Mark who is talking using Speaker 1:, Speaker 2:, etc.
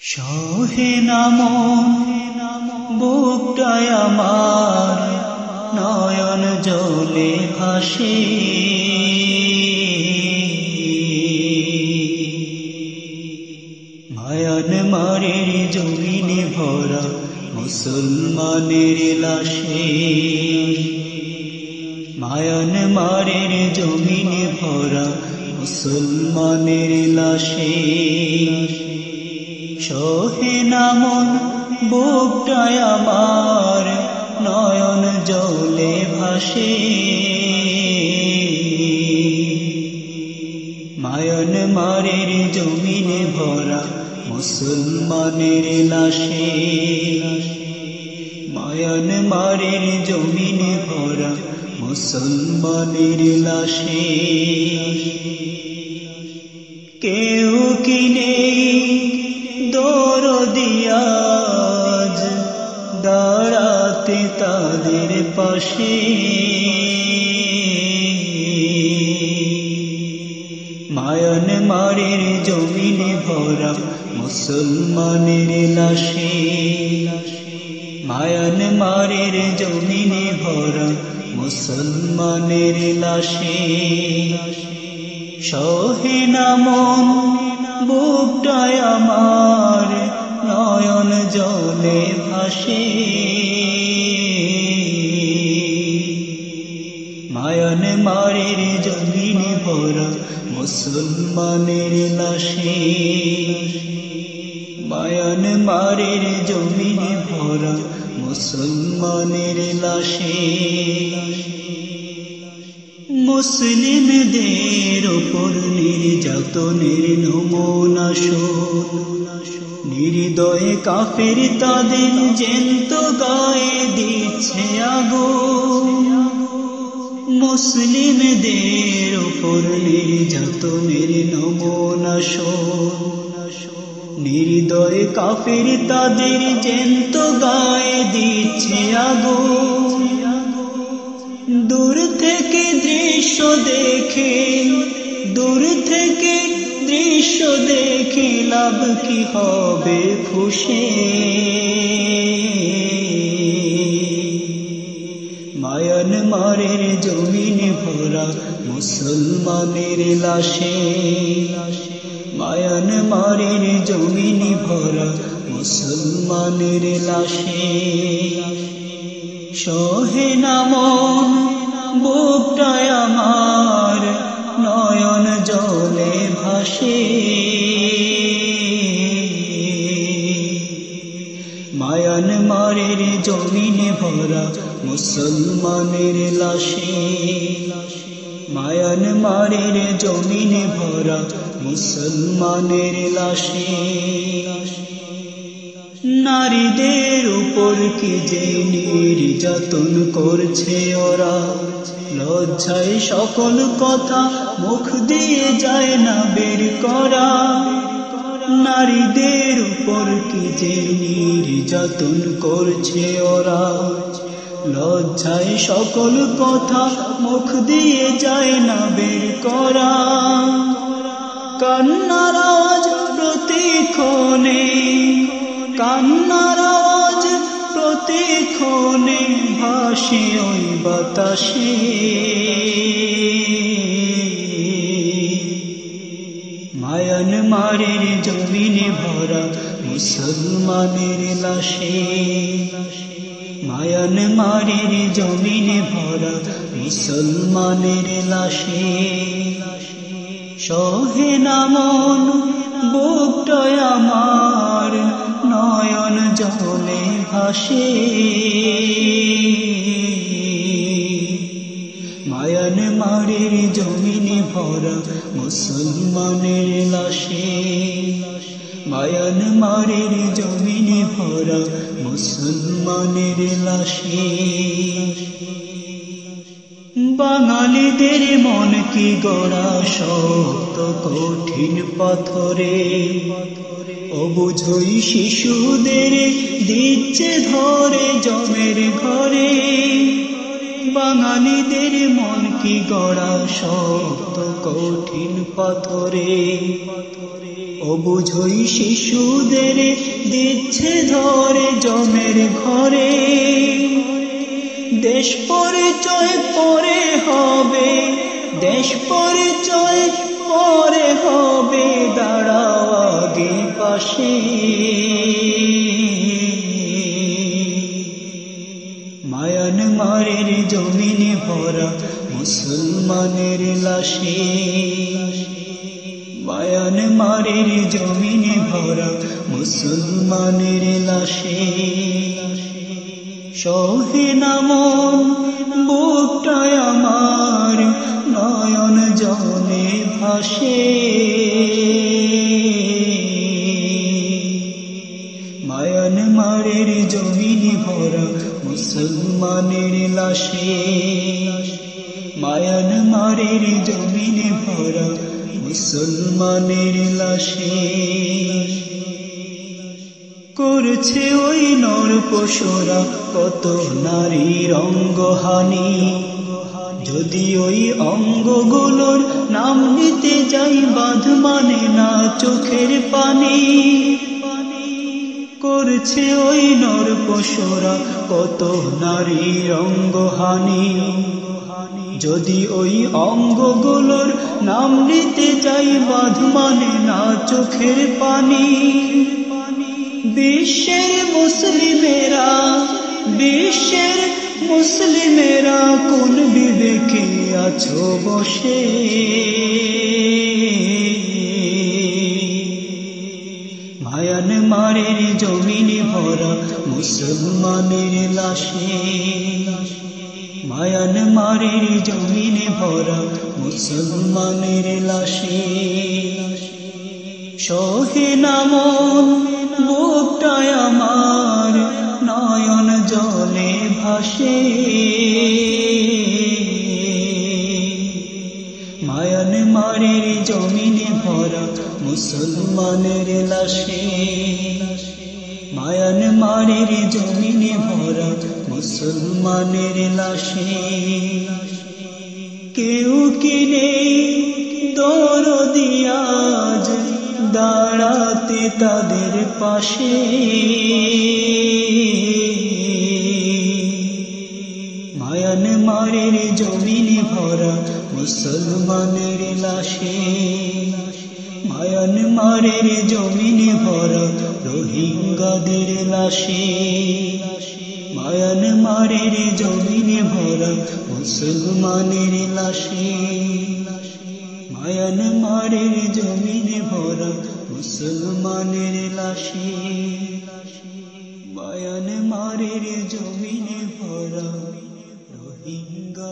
Speaker 1: সহে নামন বুকটায় আমার, নয়ন জলে ভাসে। মায়ান মারের জমিনে ভরা মুসলমানের লাশে। মায়ান মারের জমিনে ভরা মুসলমানের লাশে। সহে নামন বুকটায় আমার নয়ন জলে ভাসে। মায়ন মারের জমিনে ভরা মুসলমানের লাশে। মায়ন মারের জমিনে ভরা মুসলমানের লাশে। কি দরদিয়াজ দাঁড়াতে তাদের পাশে। মায়ন মারের জমিনে ভরা মুসলমানের লাশে। মায়ন মারের জমিনে ভরা মুসলমানের লাশে। সহে নামন বুকটায় আমার নয়ন জলে ভাসে। মায়ন মারের জমিনে ভরা মুসলমানের লাশে। মায়ন মারের জমিনে ভরা মুসলমানের লাশে। মুসলিমদের ওপর নির্যাতনের নমুনা নির্দয়ে কাফের তাদের জেন্ত গায়ে দিচ্ছে আগো মুসলিমদের ওপর নির্যাতনের নমুনা নির্দয় কাফের তাদের জেন্ত গায়ে দিচ্ছে আগো দূর থেকে দৃশ্য দেখে, দূর থেকে দেখে লাভ কি হবে খুশি? মায়ন মারের জমিনে ভরা মুসলমানের লাশে। মায়ন মারের জমিনে ভরা মুসলমানের লাশে। সহে নামন বুকটায় আমার জলে ভাসে। মায়ান মারের জমিনে ভরা মুসলমানের লাশে। মায়ান মারের জমিনে ভরা মুসলমানের লাশে। নারীদের উপর কি যে নির্যাতন করছে ওরা? লজ্জায় সকল কথা মুখ দিয়ে যায় না বের করা। নারীদের উপর কি যে নির্যাতন করছে ওরা? লজ্জায় সকল কথা মুখ দিয়ে যায় না বের করা। কান্নার আওয়াজ প্রতিক্ষণে কান্নার আওয়াজ প্রতিক্ষণে ভাসে ওই বাতাসে। মায়ান মারের জমিনে ভরা মুসলমানের লাশে। মায়ান মারের জমিনে ভরা মুসলমানের লাশে। সহে নামন বুকটায় আমার নয়ন জলে ভাসে। মায়ান মারের জমিনে ভরা মুসলমানের লাশে। মায়ান মারের জমিনে ভরা মুসলমানের লাশে। বাঙালিদের মন কি গড়া শক্ত কঠিন পাথরে। অবুঝই শিশুদের দিচ্ছে ধরে জমের ঘরে। বাঙালিদের মন কি গড়া শক্ত, কঠিন পাথরে। অবুঝই শিশুদের দিচ্ছে ধরে জমের ঘরে। দেশ পরিচয় পরে হবে, দেশ পরিচয় পরে হবে, দাঁড়াও। আগে পাশে। মায়ান মারের জমিনে ভরা মুসলমানের লাশে। মায়ান মারের জমিনে ভরা মুসলমানের লাশে। সহে নামন বুকটায় আমার নয়ন জনে ভাসে। মায়ান মারের জমিনে ভরা মুসলমানের লাশে। করছে ওই নর পশুরা কত নারীর অঙ্গহানি। যদি ওই অঙ্গগুলোর নাম নিতে যাই বাঁধ মানে না চোখের পানি। করছে ওই নর পশুরা কত নারীর অঙ্গহানি। যদি ওই অঙ্গগুলোর নাম নিতে যাই বাঁধ মানে না চোখের পানি। বিশ্বের মুসলিমেরা বিশ্বের মুসলিমেরা কোন বিবেকে আছো বসে? মায়ান মারের জমিনে ভরা মুসলমানের লাশে। মায়ান মারের জমিনে ভরা মুসলমানের লাশে। সহে নামন বুকটায় আমার, নয়ন জলে ভাসে। মায়ান মারের জমিনে ভরা মুসলমানের লাশে। মায়ান মারের জমিনে ভরা মুসলমানের লাশে কেউ কি নেই দরদিয়াজ দাঁড়াতে তাদের পাশে। মায়ান মারের জমিনে ভরা মুসলমানের লাশে মায়ান মারের জমিনে ভরা রোহিঙ্গাদের লাশে। মারের জমিনে ভরা মুসলমানের লাশে। মারের জমিনে ভরা মুসলমানের লাশে। মারের জমিনে ভরা রোহিঙ্গা